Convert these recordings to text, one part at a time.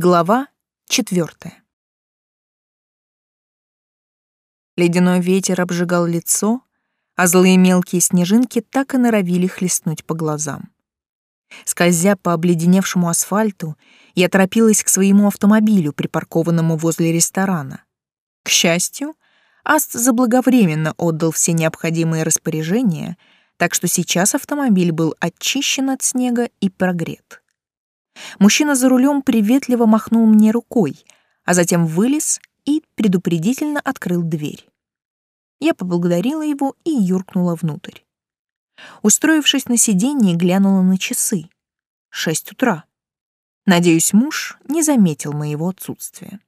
Глава четвертая. Ледяной ветер обжигал лицо, а злые мелкие снежинки так и норовили хлестнуть по глазам. Скользя по обледеневшему асфальту, я торопилась к своему автомобилю, припаркованному возле ресторана. К счастью, Аст заблаговременно отдал все необходимые распоряжения, так что сейчас автомобиль был очищен от снега и прогрет. Мужчина за рулем приветливо махнул мне рукой, а затем вылез и предупредительно открыл дверь. Я поблагодарила его и юркнула внутрь. Устроившись на сиденье, глянула на часы. Шесть утра. Надеюсь, муж не заметил моего отсутствия.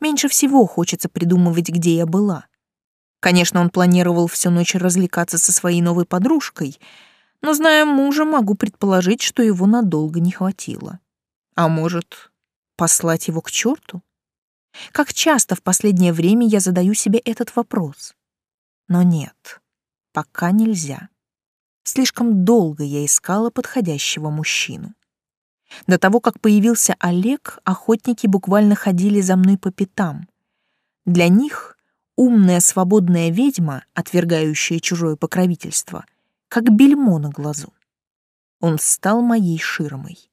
Меньше всего хочется придумывать, где я была. Конечно, он планировал всю ночь развлекаться со своей новой подружкой — но, зная мужа, могу предположить, что его надолго не хватило. А может, послать его к черту? Как часто в последнее время я задаю себе этот вопрос? Но нет, пока нельзя. Слишком долго я искала подходящего мужчину. До того, как появился Олег, охотники буквально ходили за мной по пятам. Для них умная свободная ведьма, отвергающая чужое покровительство — как бельмо на глазу. Он стал моей ширмой.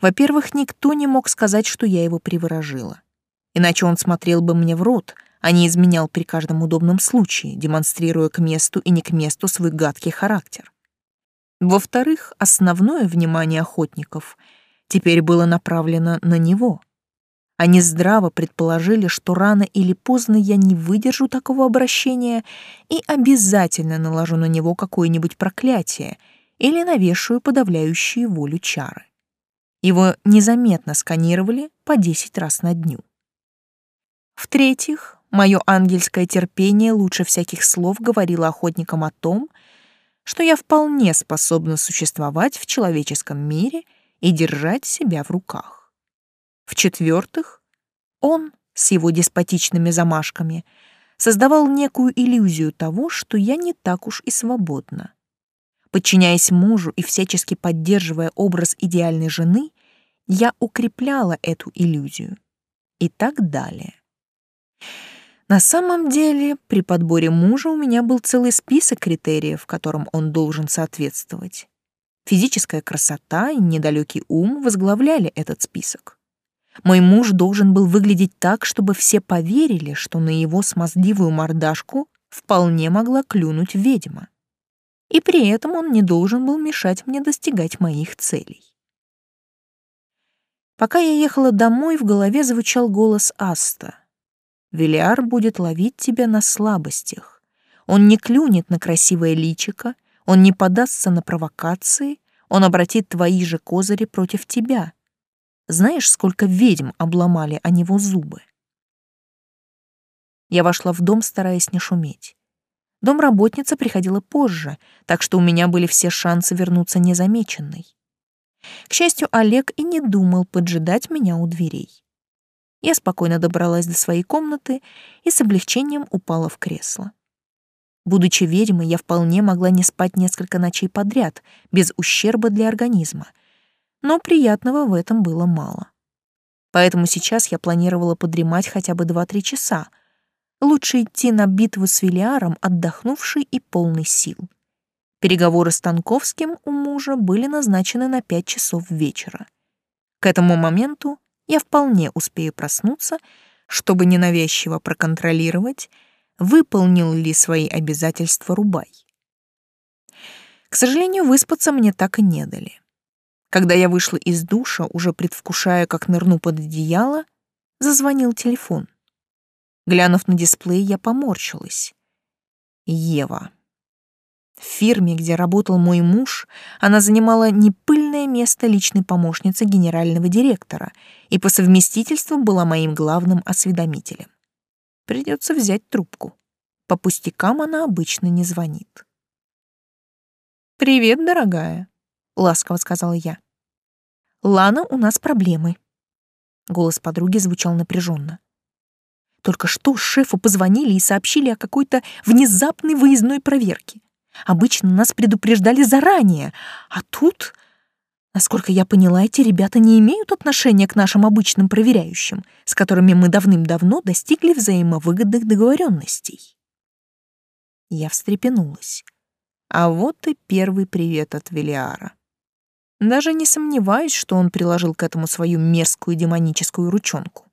Во-первых, никто не мог сказать, что я его приворожила. Иначе он смотрел бы мне в рот, а не изменял при каждом удобном случае, демонстрируя к месту и не к месту свой гадкий характер. Во-вторых, основное внимание охотников теперь было направлено на него. Они здраво предположили, что рано или поздно я не выдержу такого обращения и обязательно наложу на него какое-нибудь проклятие или навешаю подавляющие волю чары. Его незаметно сканировали по 10 раз на дню. В-третьих, мое ангельское терпение лучше всяких слов говорило охотникам о том, что я вполне способна существовать в человеческом мире и держать себя в руках. В-четвертых, он с его деспотичными замашками создавал некую иллюзию того, что я не так уж и свободна. Подчиняясь мужу и всячески поддерживая образ идеальной жены, я укрепляла эту иллюзию. И так далее. На самом деле, при подборе мужа у меня был целый список критериев, которым он должен соответствовать. Физическая красота и недалекий ум возглавляли этот список. Мой муж должен был выглядеть так, чтобы все поверили, что на его смазливую мордашку вполне могла клюнуть ведьма. И при этом он не должен был мешать мне достигать моих целей. Пока я ехала домой, в голове звучал голос Аста. «Велиар будет ловить тебя на слабостях. Он не клюнет на красивое личико, он не подастся на провокации, он обратит твои же козыри против тебя» Знаешь, сколько ведьм обломали о него зубы? Я вошла в дом, стараясь не шуметь. Домработница приходила позже, так что у меня были все шансы вернуться незамеченной. К счастью, Олег и не думал поджидать меня у дверей. Я спокойно добралась до своей комнаты и с облегчением упала в кресло. Будучи ведьмой, я вполне могла не спать несколько ночей подряд, без ущерба для организма — но приятного в этом было мало. Поэтому сейчас я планировала подремать хотя бы 2-3 часа. Лучше идти на битву с Велиаром, отдохнувший и полный сил. Переговоры с Танковским у мужа были назначены на 5 часов вечера. К этому моменту я вполне успею проснуться, чтобы ненавязчиво проконтролировать, выполнил ли свои обязательства Рубай. К сожалению, выспаться мне так и не дали. Когда я вышла из душа, уже предвкушая, как нырну под одеяло, зазвонил телефон. Глянув на дисплей, я поморщилась. Ева. В фирме, где работал мой муж, она занимала непыльное место личной помощницы генерального директора и по совместительству была моим главным осведомителем. Придется взять трубку. По пустякам она обычно не звонит. «Привет, дорогая», — ласково сказала я. «Лана, у нас проблемы». Голос подруги звучал напряженно. Только что шефу позвонили и сообщили о какой-то внезапной выездной проверке. Обычно нас предупреждали заранее, а тут... Насколько я поняла, эти ребята не имеют отношения к нашим обычным проверяющим, с которыми мы давным-давно достигли взаимовыгодных договоренностей. Я встрепенулась. А вот и первый привет от Велиара. Даже не сомневаюсь, что он приложил к этому свою мерзкую демоническую ручонку.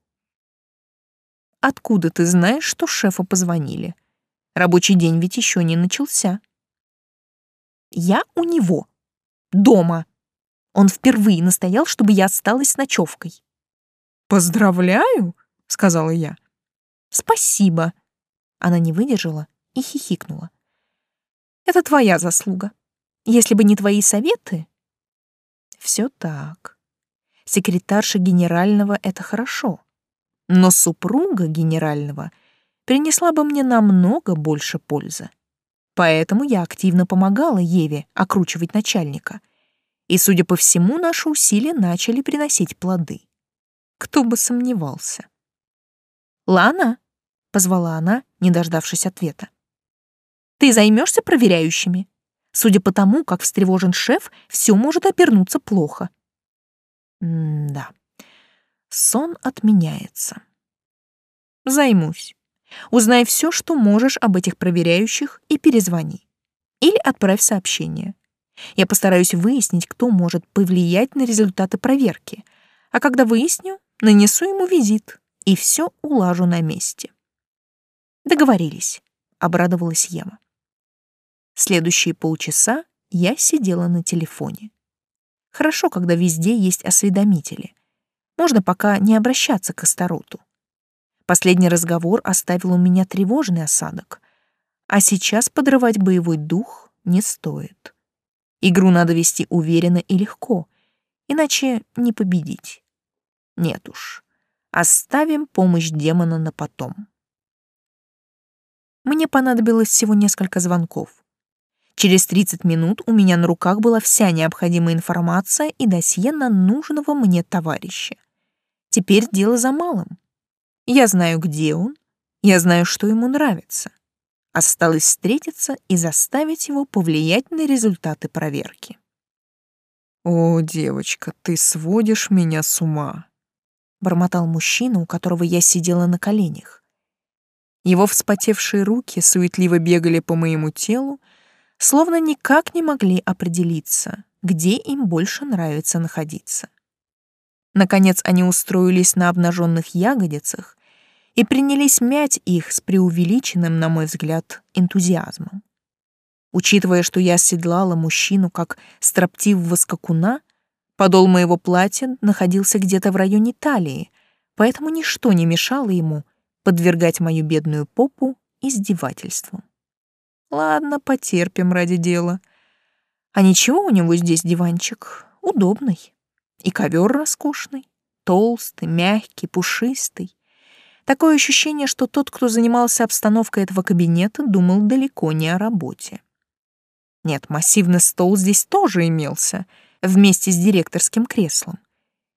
«Откуда ты знаешь, что шефу позвонили? Рабочий день ведь еще не начался». «Я у него. Дома», он впервые настоял, чтобы я осталась с ночевкой. «Поздравляю», — сказала я. «Спасибо». Она не выдержала и хихикнула. «Это твоя заслуга. Если бы не твои советы...» Все так. Секретарша генерального — это хорошо. Но супруга генерального принесла бы мне намного больше пользы. Поэтому я активно помогала Еве окручивать начальника — и, судя по всему, наши усилия начали приносить плоды. Кто бы сомневался. «Лана?» — позвала она, не дождавшись ответа. «Ты займешься проверяющими? Судя по тому, как встревожен шеф, все может обернуться плохо». М-да. Сон отменяется. Займусь. Узнай все, что можешь об этих проверяющих, и перезвони. Или отправь сообщение. Я постараюсь выяснить, кто может повлиять на результаты проверки. А когда выясню, нанесу ему визит и все улажу на месте. Договорились, обрадовалась Ева. Следующие полчаса я сидела на телефоне. Хорошо, когда везде есть осведомители. Можно пока не обращаться к Астароту. Последний разговор оставил у меня тревожный осадок, а сейчас подрывать боевой дух не стоит. Игру надо вести уверенно и легко, иначе не победить. Нет уж, оставим помощь демона на потом. Мне понадобилось всего несколько звонков. Через 30 минут у меня на руках была вся необходимая информация и досье на нужного мне товарища. Теперь дело за малым. Я знаю, где он, я знаю, что ему нравится. Осталось встретиться и заставить его повлиять на результаты проверки. «О, девочка, ты сводишь меня с ума», — бормотал мужчина, у которого я сидела на коленях. Его вспотевшие руки суетливо бегали по моему телу, словно никак не могли определиться, где им больше нравится находиться. Наконец они устроились на обнаженных ягодицах и принялись мять их с преувеличенным, на мой взгляд, энтузиазмом. Учитывая, что я оседлала мужчину как строптивого скакуна, подол моего платья находился где-то в районе талии, поэтому ничто не мешало ему подвергать мою бедную попу издевательствам. Ладно, потерпим ради дела. А ничего у него здесь диванчик, удобный. И ковер роскошный, толстый, мягкий, пушистый. Такое ощущение, что тот, кто занимался обстановкой этого кабинета, думал далеко не о работе. Нет, массивный стол здесь тоже имелся, вместе с директорским креслом.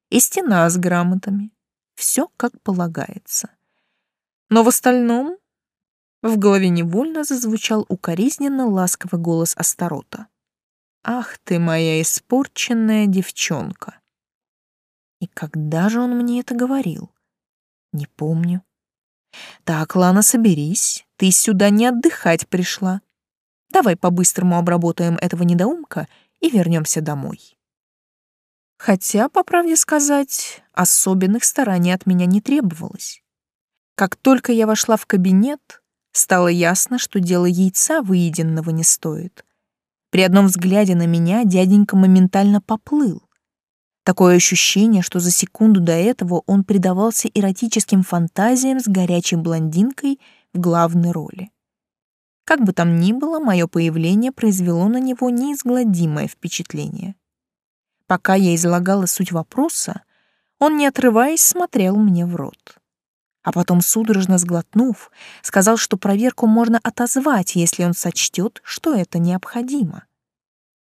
И стена с грамотами. Все как полагается. Но в остальном в голове невольно зазвучал укоризненно ласковый голос Астарота. «Ах ты моя испорченная девчонка!» И когда же он мне это говорил? Не помню. Так, Лана, соберись. Ты сюда не отдыхать пришла. Давай по-быстрому обработаем этого недоумка и вернемся домой. Хотя, по правде сказать, особенных стараний от меня не требовалось. Как только я вошла в кабинет, стало ясно, что дело яйца выеденного не стоит. При одном взгляде на меня дяденька моментально поплыл. Такое ощущение, что за секунду до этого он предавался эротическим фантазиям с горячей блондинкой в главной роли. Как бы там ни было, мое появление произвело на него неизгладимое впечатление. Пока я излагала суть вопроса, он, не отрываясь, смотрел мне в рот. А потом, судорожно сглотнув, сказал, что проверку можно отозвать, если он сочтет, что это необходимо.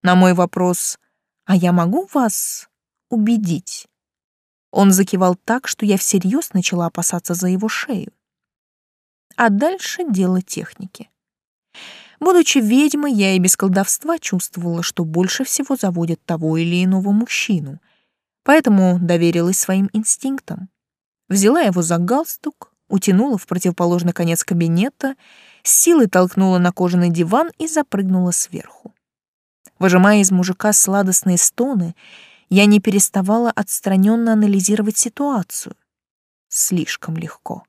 На мой вопрос «А я могу вас убедить. Он закивал так, что я всерьез начала опасаться за его шею. А дальше дело техники. Будучи ведьмой, я и без колдовства чувствовала, что больше всего заводит того или иного мужчину, поэтому доверилась своим инстинктам. Взяла его за галстук, утянула в противоположный конец кабинета, с силой толкнула на кожаный диван и запрыгнула сверху. Выжимая из мужика сладостные стоны, я не переставала отстраненно анализировать ситуацию. Слишком легко.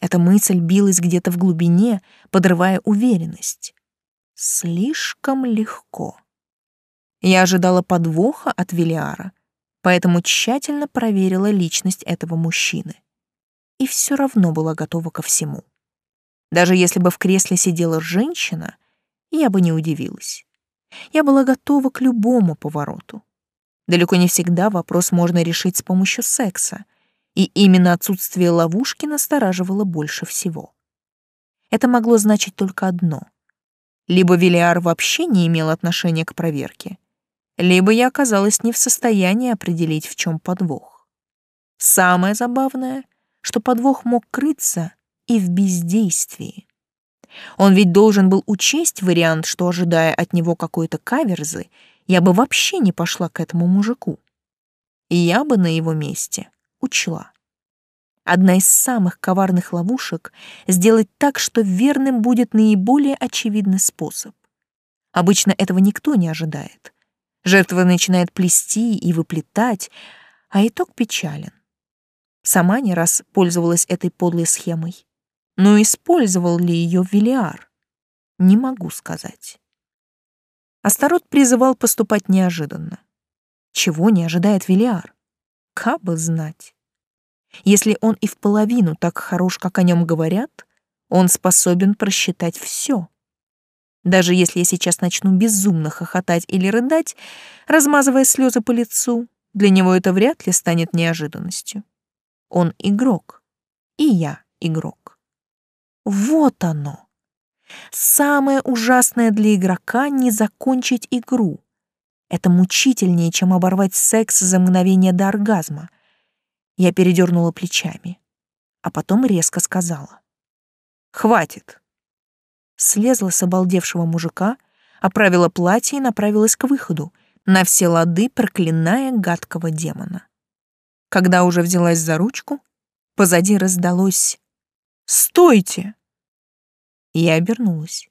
Эта мысль билась где-то в глубине, подрывая уверенность. Слишком легко. Я ожидала подвоха от Велиара, поэтому тщательно проверила личность этого мужчины. И все равно была готова ко всему. Даже если бы в кресле сидела женщина, я бы не удивилась. Я была готова к любому повороту. Далеко не всегда вопрос можно решить с помощью секса — и именно отсутствие ловушки настораживало больше всего. Это могло значить только одно. Либо Велиар вообще не имел отношения к проверке, либо я оказалась не в состоянии определить, в чем подвох. Самое забавное, что подвох мог крыться и в бездействии. Он ведь должен был учесть вариант, что, ожидая от него какой-то каверзы, я бы вообще не пошла к этому мужику. И я бы на его месте учла. Одна из самых коварных ловушек — сделать так, что верным будет наиболее очевидный способ. Обычно этого никто не ожидает. Жертва начинает плести и выплетать, а итог печален. Сама не раз пользовалась этой подлой схемой. Но использовал ли ее Велиар? Не могу сказать. Астарот призывал поступать неожиданно. Чего не ожидает Велиар? Кабы знать. Если он и в половину так хорош, как о нем говорят, он способен просчитать все. Даже если я сейчас начну безумно хохотать или рыдать, размазывая слезы по лицу, для него это вряд ли станет неожиданностью. Он игрок, и я игрок. Вот оно. Самое ужасное для игрока — не закончить игру. Это мучительнее, чем оборвать секс за мгновение до оргазма. Я передернула плечами, а потом резко сказала. «Хватит!» Слезла с обалдевшего мужика, оправила платье и направилась к выходу, на все лады проклиная гадкого демона. Когда уже взялась за ручку, позади раздалось «Стойте!» Я обернулась.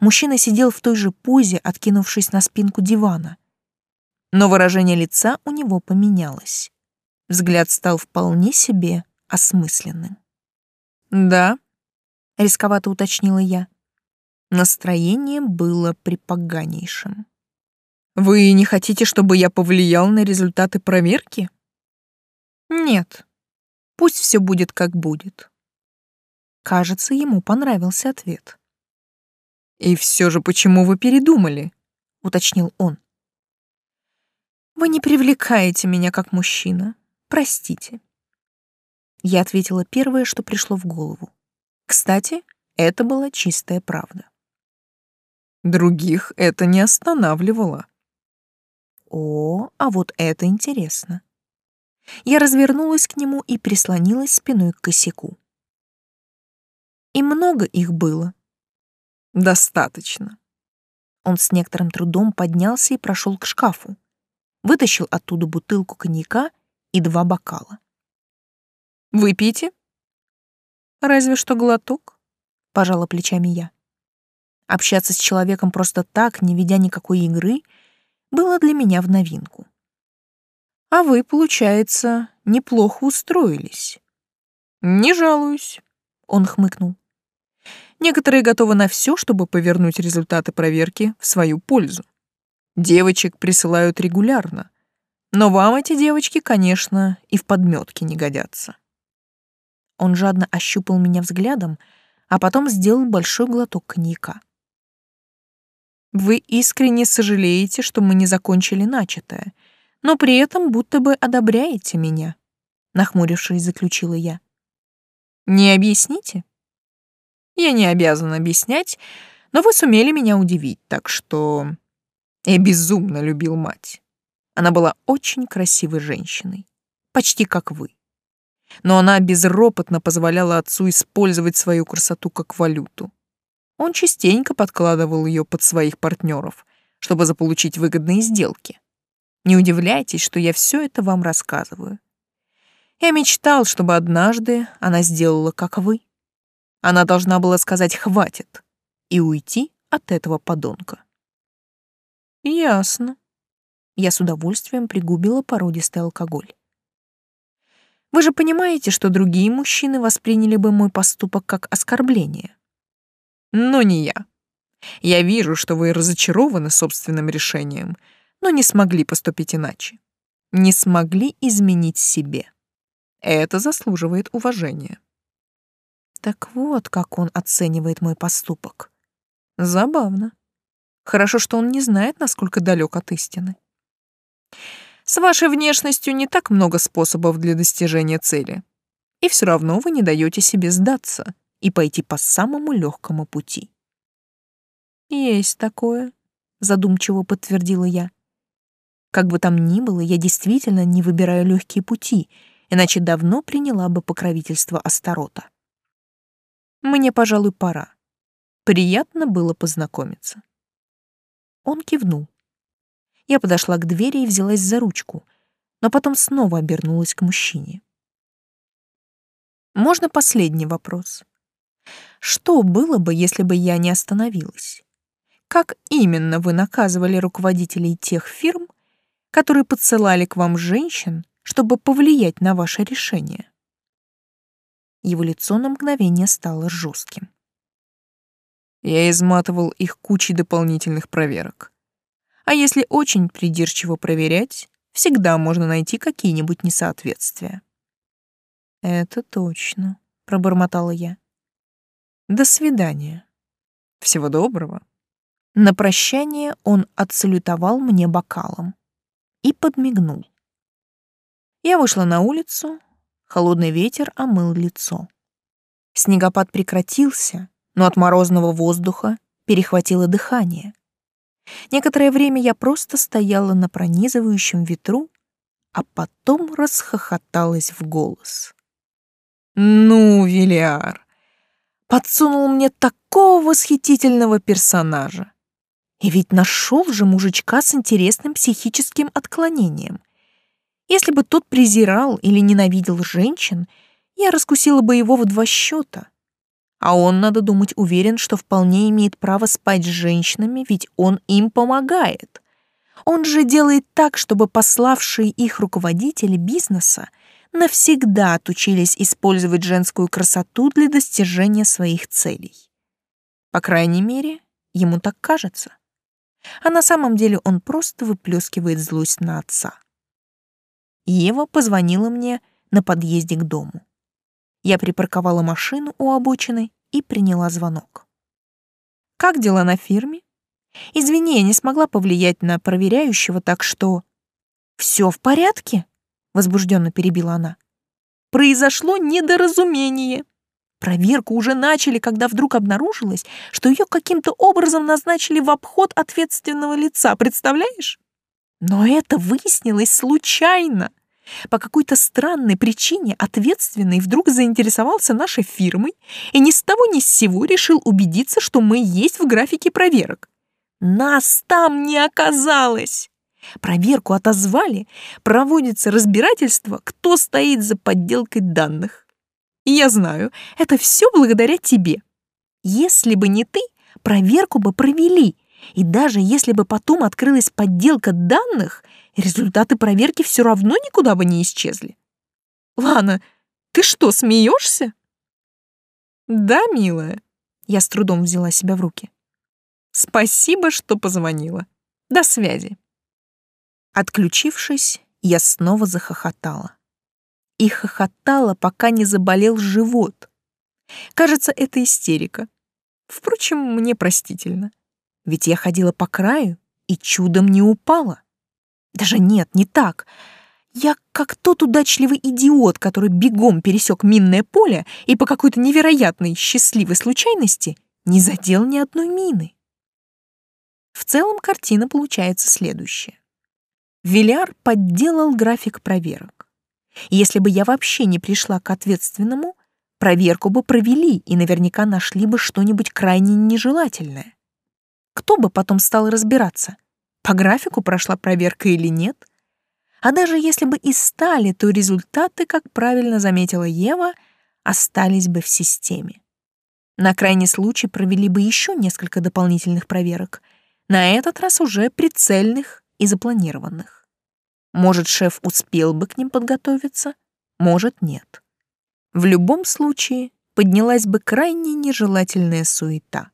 Мужчина сидел в той же позе, откинувшись на спинку дивана. Но выражение лица у него поменялось. Взгляд стал вполне себе осмысленным. «Да», — рисковато уточнила я. Настроение было припоганейшим. «Вы не хотите, чтобы я повлиял на результаты проверки?» «Нет. Пусть все будет, как будет». Кажется, ему понравился ответ. «И все же почему вы передумали?» — уточнил он. «Вы не привлекаете меня как мужчина. Простите». Я ответила первое, что пришло в голову. Кстати, это была чистая правда. Других это не останавливало. О, а вот это интересно. Я развернулась к нему и прислонилась спиной к косяку. И много их было. Достаточно. Он с некоторым трудом поднялся и прошел к шкафу. Вытащил оттуда бутылку коньяка и два бокала. «Выпейте?» «Разве что глоток», — пожала плечами я. Общаться с человеком просто так, не ведя никакой игры, было для меня в новинку. А вы, получается, неплохо устроились. Не жалуюсь, он хмыкнул. Некоторые готовы на все, чтобы повернуть результаты проверки в свою пользу. Девочек присылают регулярно. Но вам эти девочки, конечно, и в подметке не годятся. Он жадно ощупал меня взглядом, а потом сделал большой глоток коньяка. Вы искренне сожалеете, что мы не закончили начатое, но при этом будто бы одобряете меня, нахмурившись, заключила я. Не объясните? Я не обязан объяснять, но вы сумели меня удивить, так что я безумно любил мать. Она была очень красивой женщиной, почти как вы. Но она безропотно позволяла отцу использовать свою красоту как валюту. Он частенько подкладывал ее под своих партнеров, чтобы заполучить выгодные сделки. Не удивляйтесь, что я все это вам рассказываю. Я мечтал, чтобы однажды она сделала, как вы. Она должна была сказать «хватит» и уйти от этого подонка. Ясно. Я с удовольствием пригубила породистый алкоголь. Вы же понимаете, что другие мужчины восприняли бы мой поступок как оскорбление. Но не я. Я вижу, что вы разочарованы собственным решением, но не смогли поступить иначе. Не смогли изменить себе. Это заслуживает уважения. Так вот, как он оценивает мой поступок. Забавно. Хорошо, что он не знает, насколько далек от истины. С вашей внешностью не так много способов для достижения цели. И все равно вы не даете себе сдаться и пойти по самому легкому пути. Есть такое, задумчиво подтвердила я. Как бы там ни было, я действительно не выбираю легкие пути, иначе давно приняла бы покровительство Астарота. Мне, пожалуй, пора. Приятно было познакомиться. Он кивнул. Я подошла к двери и взялась за ручку, но потом снова обернулась к мужчине. Можно последний вопрос? Что было бы, если бы я не остановилась? Как именно вы наказывали руководителей тех фирм, которые подсылали к вам женщин, чтобы повлиять на ваше решение? Его лицо на мгновение стало жестким. Я изматывал их кучей дополнительных проверок. А если очень придирчиво проверять, всегда можно найти какие-нибудь несоответствия. «Это точно», — пробормотала я. «До свидания. Всего доброго». На прощание он отсалютовал мне бокалом и подмигнул. Я вышла на улицу, холодный ветер омыл лицо. Снегопад прекратился, но от морозного воздуха перехватило дыхание. Некоторое время я просто стояла на пронизывающем ветру, а потом расхохоталась в голос. «Ну, Виляр, подсунул мне такого восхитительного персонажа. И ведь нашел же мужичка с интересным психическим отклонением. Если бы тот презирал или ненавидел женщин, я раскусила бы его в два счета. А он, надо думать, уверен, что вполне имеет право спать с женщинами, ведь он им помогает. Он же делает так, чтобы пославшие их руководители бизнеса навсегда отучились использовать женскую красоту для достижения своих целей. По крайней мере, ему так кажется. А на самом деле он просто выплескивает злость на отца. Ева позвонила мне на подъезде к дому. Я припарковала машину у обочины и приняла звонок. «Как дела на фирме?» «Извини, я не смогла повлиять на проверяющего, так что...» «Все в порядке?» — возбужденно перебила она. «Произошло недоразумение. Проверку уже начали, когда вдруг обнаружилось, что ее каким-то образом назначили в обход ответственного лица, представляешь? Но это выяснилось случайно. По какой-то странной причине ответственный вдруг заинтересовался нашей фирмой и ни с того ни с сего решил убедиться, что мы есть в графике проверок. Нас там не оказалось. Проверку отозвали, проводится разбирательство, кто стоит за подделкой данных. И я знаю, это все благодаря тебе. Если бы не ты, проверку бы провели, и даже если бы потом открылась подделка данных, результаты проверки все равно никуда бы не исчезли. Лана, ты что, смеешься? Да, милая. Я с трудом взяла себя в руки. Спасибо, что позвонила. До связи. Отключившись, я снова захохотала. И хохотала, пока не заболел живот. Кажется, это истерика. Впрочем, мне простительно. Ведь я ходила по краю и чудом не упала. Даже нет, не так. Я как тот удачливый идиот, который бегом пересек минное поле и по какой-то невероятной счастливой случайности не задел ни одной мины. В целом картина получается следующая. Виляр подделал график проверок. Если бы я вообще не пришла к ответственному, проверку бы провели и наверняка нашли бы что-нибудь крайне нежелательное. Кто бы потом стал разбираться, по графику прошла проверка или нет? А даже если бы и стали, то результаты, как правильно заметила Ева, остались бы в системе. На крайний случай провели бы еще несколько дополнительных проверок, на этот раз уже прицельных и запланированных. Может, шеф успел бы к ним подготовиться, может, нет. В любом случае поднялась бы крайне нежелательная суета.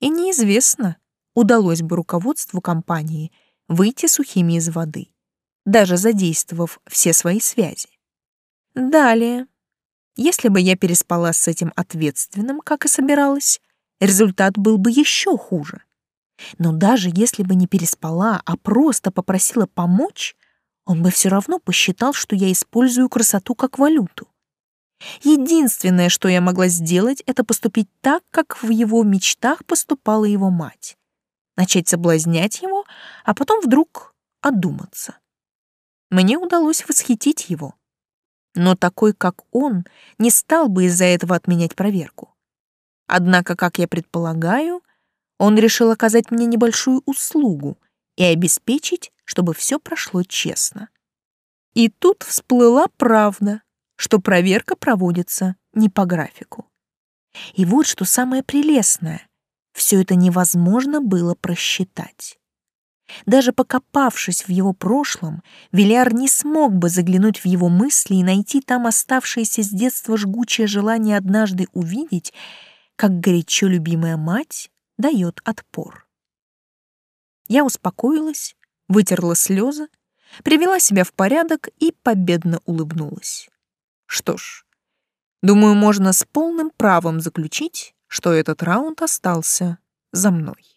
И неизвестно, удалось бы руководству компании выйти сухими из воды, даже задействовав все свои связи. Далее. Если бы я переспала с этим ответственным, как и собиралась, результат был бы еще хуже. Но даже если бы не переспала, а просто попросила помочь, он бы все равно посчитал, что я использую красоту как валюту. Единственное, что я могла сделать, это поступить так, как в его мечтах поступала его мать. Начать соблазнять его, а потом вдруг одуматься. Мне удалось восхитить его. Но такой, как он, не стал бы из-за этого отменять проверку. Однако, как я предполагаю, он решил оказать мне небольшую услугу и обеспечить, чтобы все прошло честно. И тут всплыла правда что проверка проводится не по графику. И вот что самое прелестное. Все это невозможно было просчитать. Даже покопавшись в его прошлом, Виляр не смог бы заглянуть в его мысли и найти там оставшееся с детства жгучее желание однажды увидеть, как горячо любимая мать дает отпор. Я успокоилась, вытерла слезы, привела себя в порядок и победно улыбнулась. Что ж, думаю, можно с полным правом заключить, что этот раунд остался за мной.